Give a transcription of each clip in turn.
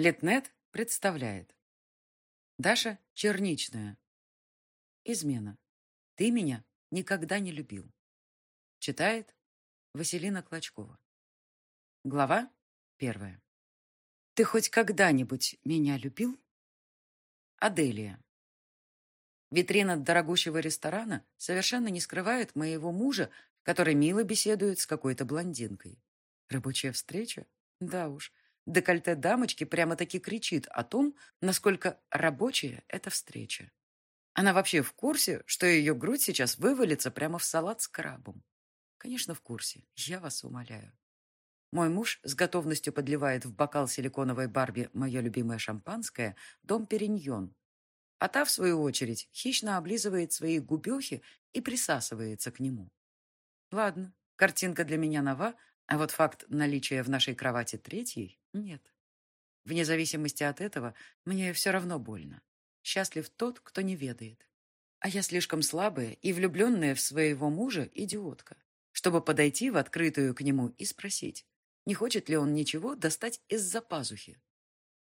Литнет представляет. Даша Черничная. Измена. Ты меня никогда не любил. Читает Василина Клочкова. Глава первая. Ты хоть когда-нибудь меня любил? Аделия. Витрина дорогущего ресторана совершенно не скрывает моего мужа, который мило беседует с какой-то блондинкой. Рабочая встреча? Да уж. Декольте дамочки прямо-таки кричит о том, насколько рабочая эта встреча. Она вообще в курсе, что ее грудь сейчас вывалится прямо в салат с крабом? Конечно, в курсе. Я вас умоляю. Мой муж с готовностью подливает в бокал силиконовой Барби мое любимое шампанское «Дом Периньон». А та, в свою очередь, хищно облизывает свои губехи и присасывается к нему. Ладно, картинка для меня нова, а вот факт наличия в нашей кровати третьей – нет. Вне зависимости от этого, мне все равно больно. Счастлив тот, кто не ведает. А я слишком слабая и влюбленная в своего мужа идиотка, чтобы подойти в открытую к нему и спросить, не хочет ли он ничего достать из-за пазухи.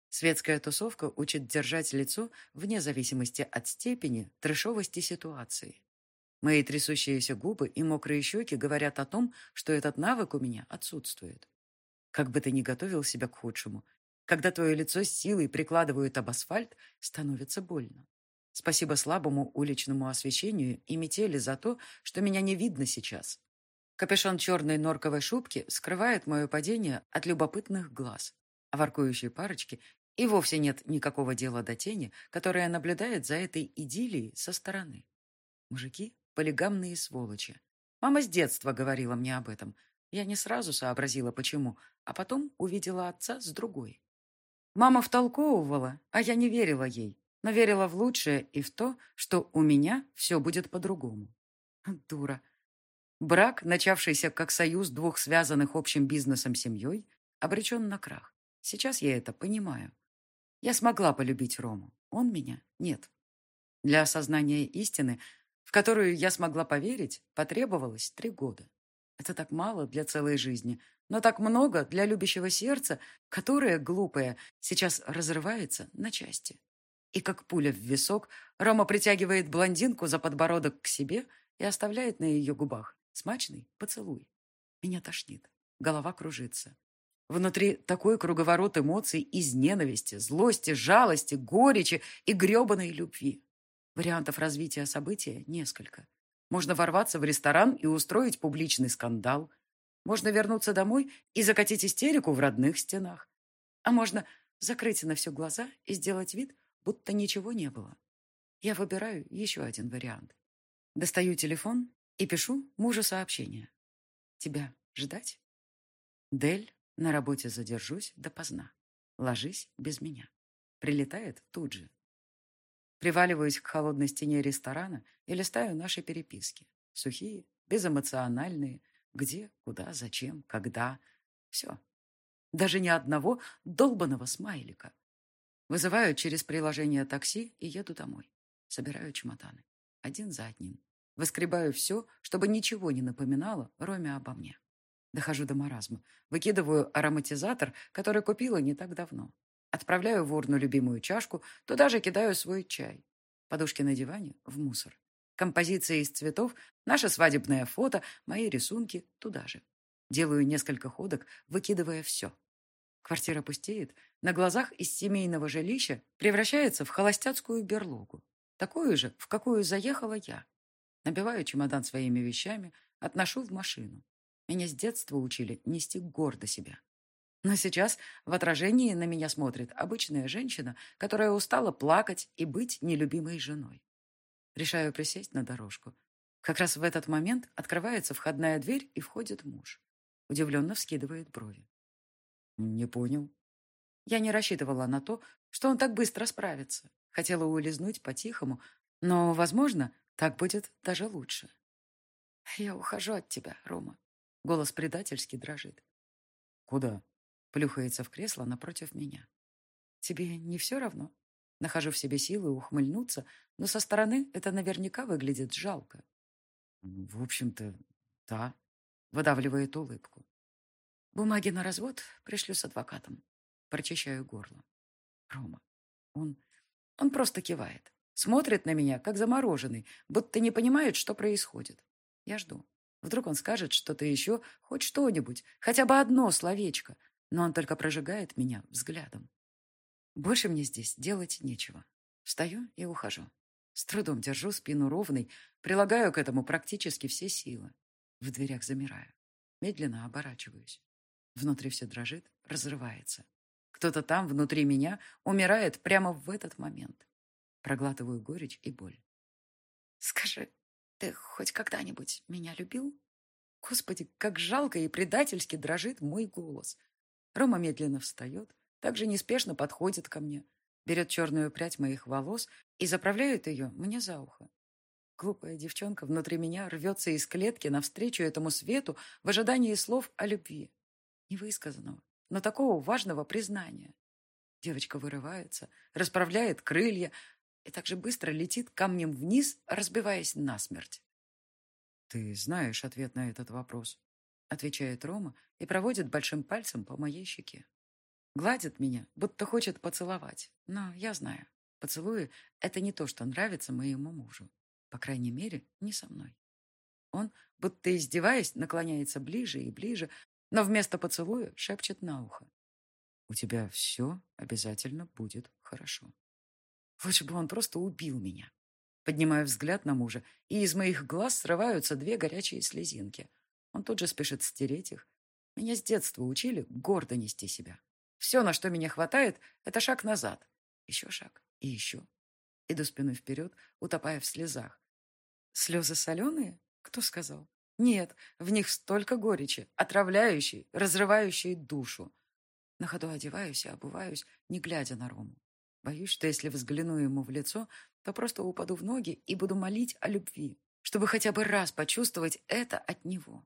Светская тусовка учит держать лицо вне зависимости от степени трешовости ситуации. Мои трясущиеся губы и мокрые щеки говорят о том, что этот навык у меня отсутствует. Как бы ты ни готовил себя к худшему, когда твое лицо силой прикладывают об асфальт, становится больно. Спасибо слабому уличному освещению и метели за то, что меня не видно сейчас. Капюшон черной норковой шубки скрывает мое падение от любопытных глаз. А воркующей парочки и вовсе нет никакого дела до тени, которая наблюдает за этой идиллией со стороны. Мужики полигамные сволочи. Мама с детства говорила мне об этом. Я не сразу сообразила, почему, а потом увидела отца с другой. Мама втолковывала, а я не верила ей, но верила в лучшее и в то, что у меня все будет по-другому. Дура. Брак, начавшийся как союз двух связанных общим бизнесом семьей, обречен на крах. Сейчас я это понимаю. Я смогла полюбить Рому. Он меня нет. Для осознания истины в которую я смогла поверить, потребовалось три года. Это так мало для целой жизни, но так много для любящего сердца, которое, глупое, сейчас разрывается на части. И как пуля в висок, Рома притягивает блондинку за подбородок к себе и оставляет на ее губах смачный поцелуй. Меня тошнит, голова кружится. Внутри такой круговорот эмоций из ненависти, злости, жалости, горечи и гребаной любви. Вариантов развития события несколько. Можно ворваться в ресторан и устроить публичный скандал. Можно вернуться домой и закатить истерику в родных стенах. А можно закрыть на все глаза и сделать вид, будто ничего не было. Я выбираю еще один вариант. Достаю телефон и пишу мужу сообщение. Тебя ждать? Дель, на работе задержусь допоздна. Ложись без меня. Прилетает тут же. Приваливаюсь к холодной стене ресторана и листаю наши переписки. Сухие, безэмоциональные. Где, куда, зачем, когда. Все. Даже ни одного долбанного смайлика. Вызываю через приложение такси и еду домой. Собираю чемоданы. Один за одним. Выскребаю все, чтобы ничего не напоминало Роме обо мне. Дохожу до маразма. Выкидываю ароматизатор, который купила не так давно. Отправляю в урну любимую чашку, туда же кидаю свой чай. Подушки на диване в мусор. Композиция из цветов, наше свадебное фото, мои рисунки туда же. Делаю несколько ходок, выкидывая все. Квартира пустеет, на глазах из семейного жилища превращается в холостяцкую берлогу. Такую же, в какую заехала я. Набиваю чемодан своими вещами, отношу в машину. Меня с детства учили нести гордо себя. Но сейчас в отражении на меня смотрит обычная женщина, которая устала плакать и быть нелюбимой женой. Решаю присесть на дорожку. Как раз в этот момент открывается входная дверь и входит муж. Удивленно вскидывает брови. Не понял. Я не рассчитывала на то, что он так быстро справится. Хотела улизнуть по-тихому, но, возможно, так будет даже лучше. Я ухожу от тебя, Рома. Голос предательски дрожит. Куда? Плюхается в кресло напротив меня. Тебе не все равно? Нахожу в себе силы ухмыльнуться, но со стороны это наверняка выглядит жалко. В общем-то, да. Выдавливает улыбку. Бумаги на развод пришлю с адвокатом. Прочищаю горло. Рома. Он... он просто кивает. Смотрит на меня, как замороженный, будто не понимает, что происходит. Я жду. Вдруг он скажет что-то еще, хоть что-нибудь, хотя бы одно словечко, но он только прожигает меня взглядом. Больше мне здесь делать нечего. Встаю и ухожу. С трудом держу спину ровной, прилагаю к этому практически все силы. В дверях замираю. Медленно оборачиваюсь. Внутри все дрожит, разрывается. Кто-то там, внутри меня, умирает прямо в этот момент. Проглатываю горечь и боль. «Скажи, ты хоть когда-нибудь меня любил?» Господи, как жалко и предательски дрожит мой голос. Рома медленно встает, также неспешно подходит ко мне, берет черную прядь моих волос и заправляет ее мне за ухо. Глупая девчонка внутри меня рвется из клетки навстречу этому свету в ожидании слов о любви. Невысказанного, но такого важного признания. Девочка вырывается, расправляет крылья и так же быстро летит камнем вниз, разбиваясь насмерть. «Ты знаешь ответ на этот вопрос», — отвечает Рома и проводит большим пальцем по моей щеке. Гладит меня, будто хочет поцеловать. Но я знаю, поцелуи — это не то, что нравится моему мужу. По крайней мере, не со мной. Он, будто издеваясь, наклоняется ближе и ближе, но вместо поцелуя шепчет на ухо. «У тебя все обязательно будет хорошо». Лучше бы он просто убил меня. Поднимаю взгляд на мужа, и из моих глаз срываются две горячие слезинки. Он тут же спешит стереть их. Меня с детства учили гордо нести себя. Все, на что меня хватает, это шаг назад. Еще шаг и еще. Иду спиной вперед, утопая в слезах. Слезы соленые? Кто сказал? Нет, в них столько горечи, отравляющей, разрывающей душу. На ходу одеваюсь и обуваюсь, не глядя на Рому. Боюсь, что если взгляну ему в лицо, то просто упаду в ноги и буду молить о любви, чтобы хотя бы раз почувствовать это от него.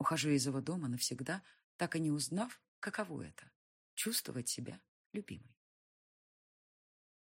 Ухожу из его дома навсегда, так и не узнав, каково это чувствовать себя любимой.